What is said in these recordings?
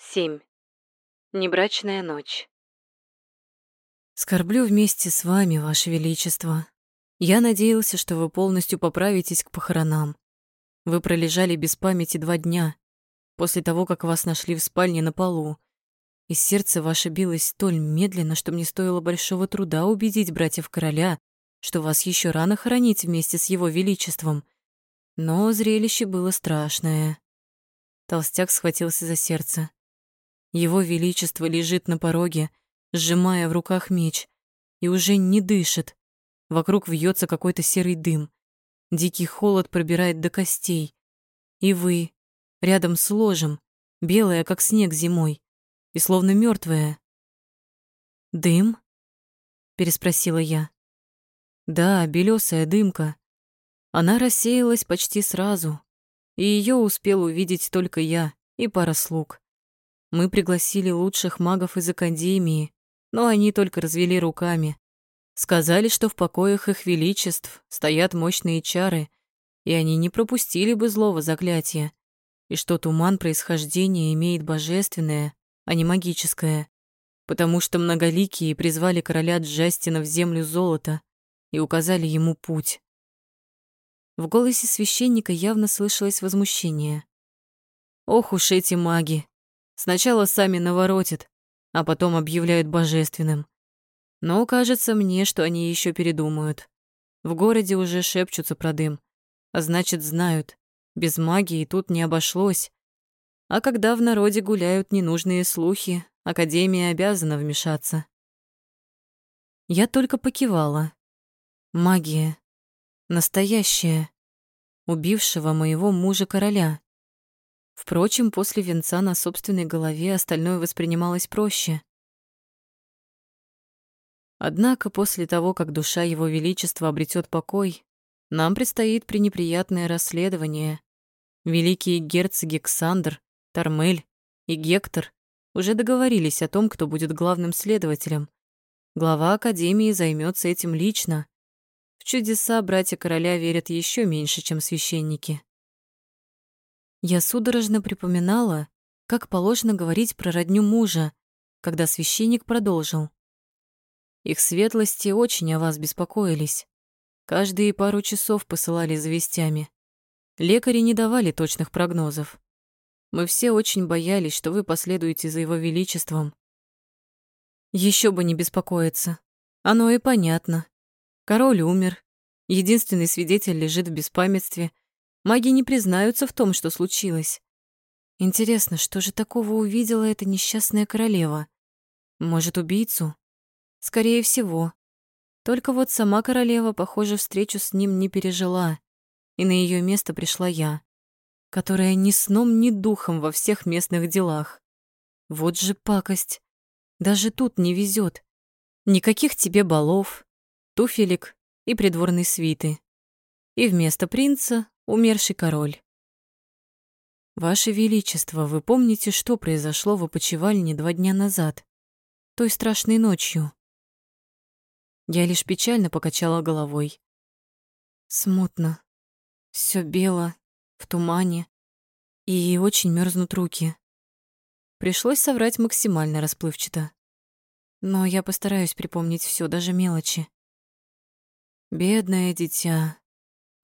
7. Небрачная ночь. Скорблю вместе с вами, Ваше Величество. Я надеялся, что вы полностью поправитесь к похоронам. Вы пролежали без памяти два дня после того, как вас нашли в спальне на полу. И сердце ваше билось столь медленно, что мне стоило большого труда убедить братьев короля, что вас еще рано хоронить вместе с его величеством. Но зрелище было страшное. Толстяк схватился за сердце. Его величество лежит на пороге, сжимая в руках меч, и уже не дышит. Вокруг вьется какой-то серый дым. Дикий холод пробирает до костей. И вы, рядом с ложем, белая, как снег зимой, и словно мертвая. «Дым?» — переспросила я. «Да, белесая дымка. Она рассеялась почти сразу, и ее успел увидеть только я и пара слуг. Мы пригласили лучших магов из Академии, но они только развели руками. Сказали, что в покоях их величеств стоят мощные чары, и они не пропустили бы злого заклятия, и что туман происхождения имеет божественное, а не магическое, потому что многоликие призвали короля Джастина в землю золота и указали ему путь. В голосе священника явно слышалось возмущение. Ох уж эти маги! Сначала сами наворотят, а потом объявляют божественным. Но кажется мне, что они еще передумают. В городе уже шепчутся про дым, а значит, знают, без магии тут не обошлось. А когда в народе гуляют ненужные слухи, Академия обязана вмешаться. Я только покивала. Магия. Настоящая. Убившего моего мужа-короля. Впрочем, после венца на собственной голове остальное воспринималось проще. Однако после того, как душа Его Величества обретет покой, нам предстоит пренеприятное расследование. Великие герцоги Ксандр, Тормель и Гектор уже договорились о том, кто будет главным следователем. Глава Академии займется этим лично. В чудеса братья короля верят еще меньше, чем священники. Я судорожно припоминала, как положено говорить про родню мужа, когда священник продолжил. Их светлости очень о вас беспокоились. Каждые пару часов посылали за вестями. Лекари не давали точных прогнозов. Мы все очень боялись, что вы последуете за его величеством. Еще бы не беспокоиться. Оно и понятно. Король умер. Единственный свидетель лежит в беспамятстве — Маги не признаются в том, что случилось. Интересно, что же такого увидела эта несчастная королева? Может, убийцу? Скорее всего. Только вот сама королева, похоже, встречу с ним не пережила, и на ее место пришла я, которая ни сном, ни духом во всех местных делах. Вот же пакость. Даже тут не везет. Никаких тебе балов, туфелек и придворной свиты. И вместо принца умерший король. Ваше Величество, вы помните, что произошло в опочивальне два дня назад, той страшной ночью? Я лишь печально покачала головой. Смутно. Все бело, в тумане, и очень мерзнут руки. Пришлось соврать максимально расплывчато. Но я постараюсь припомнить все, даже мелочи. Бедное дитя,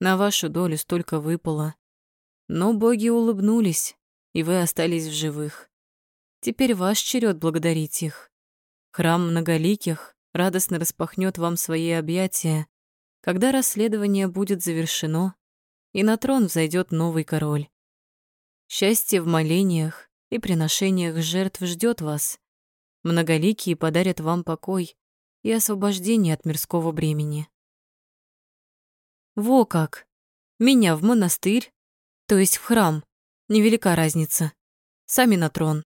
на вашу долю столько выпало. Но боги улыбнулись, и вы остались в живых. Теперь ваш черед благодарить их. Храм многоликих радостно распахнет вам свои объятия, когда расследование будет завершено, и на трон взойдет новый король. Счастье в молениях и приношениях жертв ждет вас. Многоликие подарят вам покой и освобождение от мирского бремени. Во как! Меня в монастырь, то есть в храм. Невелика разница. Сами на трон.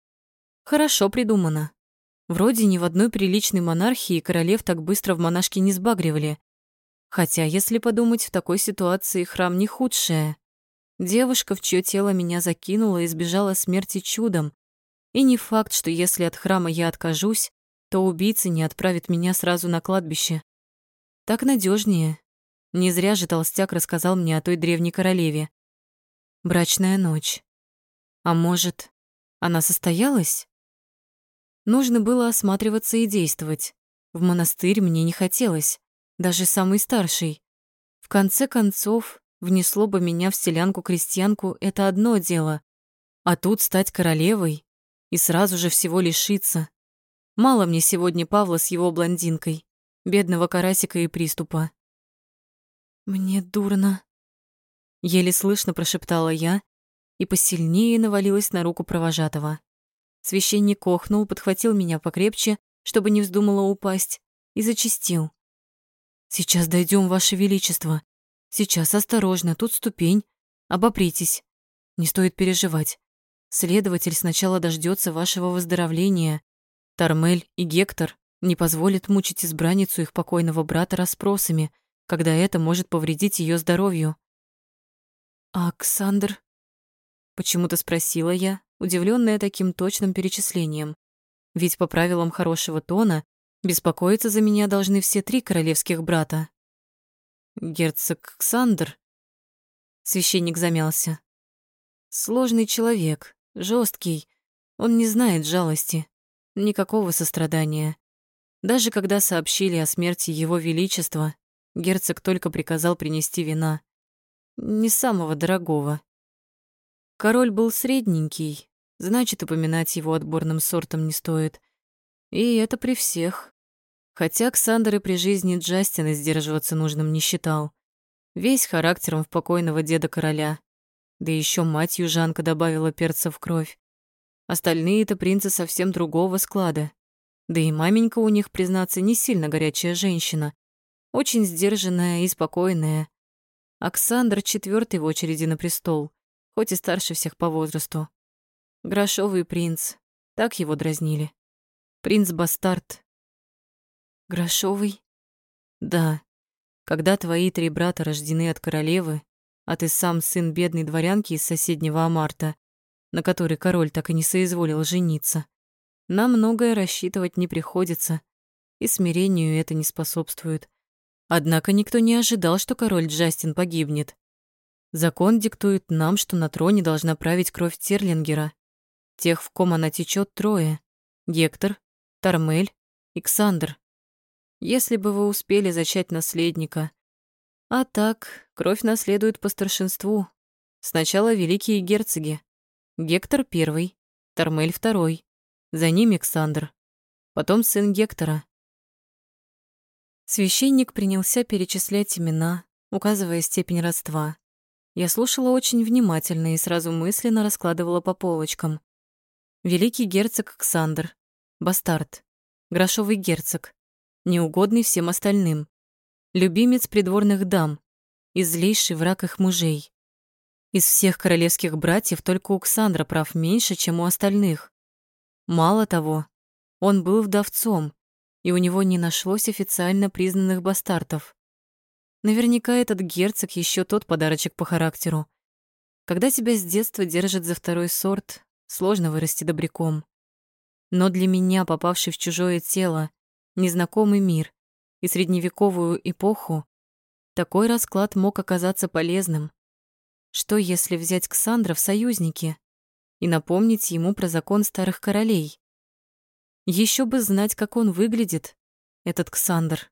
Хорошо придумано. Вроде ни в одной приличной монархии королев так быстро в монашки не сбагривали. Хотя, если подумать, в такой ситуации храм не худшее. Девушка, в чье тело меня закинула, избежала смерти чудом. И не факт, что если от храма я откажусь, то убийца не отправит меня сразу на кладбище. Так надежнее. Не зря же толстяк рассказал мне о той древней королеве. Брачная ночь. А может, Она состоялась? Нужно было осматриваться и действовать. В монастырь мне не хотелось, даже самый старший. В конце концов, внесло бы меня в селянку-крестьянку это одно дело, а тут стать королевой и сразу же всего лишиться. Мало мне сегодня Павла с его блондинкой, бедного карасика и приступа. «Мне дурно», — еле слышно прошептала я и посильнее навалилась на руку провожатого. Священник охнул, подхватил меня покрепче, чтобы не вздумала упасть, и зачистил. «Сейчас дойдем, Ваше Величество. Сейчас осторожно, тут ступень. Обопритесь. Не стоит переживать. Следователь сначала дождется вашего выздоровления. Тармель и Гектор не позволят мучить избранницу их покойного брата расспросами, когда это может повредить ее здоровью. «А Александр?» Почему-то спросила я, удивленная таким точным перечислением. Ведь по правилам хорошего тона беспокоиться за меня должны все три королевских брата. Герцог Ксандр. Священник замялся. Сложный человек, жесткий. Он не знает жалости, никакого сострадания. Даже когда сообщили о смерти его величества, герцог только приказал принести вина. Не самого дорогого. Король был средненький, значит, упоминать его отборным сортом не стоит. И это при всех. Хотя Ксандр и при жизни Джастина сдерживаться нужным не считал. Весь характером в покойного деда короля. Да еще мать южанка добавила перца в кровь. Остальные-то принцы совсем другого склада. Да и маменька у них, признаться, не сильно горячая женщина. Очень сдержанная и спокойная. Оксандр четвертый в очереди на престол, хоть и старше всех по возрасту. Грошовый принц, так его дразнили. Принц-бастард. Грошовый? Да. Когда твои три брата рождены от королевы, а ты сам сын бедной дворянки из соседнего Амарта, на которой король так и не соизволил жениться, на многое рассчитывать не приходится, и смирению это не способствует. Однако никто не ожидал, что король Джастин погибнет. Закон диктует нам, что на троне должна править кровь Терлингера. Тех, в ком она течет, трое. Гектор, Тармель и Ксандр. Если бы вы успели зачать наследника. А так, кровь наследует по старшинству. Сначала великие герцоги. Гектор первый, Тармель второй. За ним Александр. Потом сын Гектора. Священник принялся перечислять имена, указывая степень родства. Я слушала очень внимательно и сразу мысленно раскладывала по полочкам. Великий герцог Александр, бастард, грошовый герцог, неугодный всем остальным, любимец придворных дам и злейший враг их мужей. Из всех королевских братьев только у Ксандра прав меньше, чем у остальных. Мало того, он был вдовцом, и у него не нашлось официально признанных бастартов. Наверняка этот герцог еще тот подарочек по характеру. Когда тебя с детства держат за второй сорт, сложно вырасти добряком. Но для меня, попавший в чужое тело, незнакомый мир и средневековую эпоху, такой расклад мог оказаться полезным. Что если взять Ксандра в союзники и напомнить ему про закон старых королей? Еще бы знать, как он выглядит, этот Ксандр.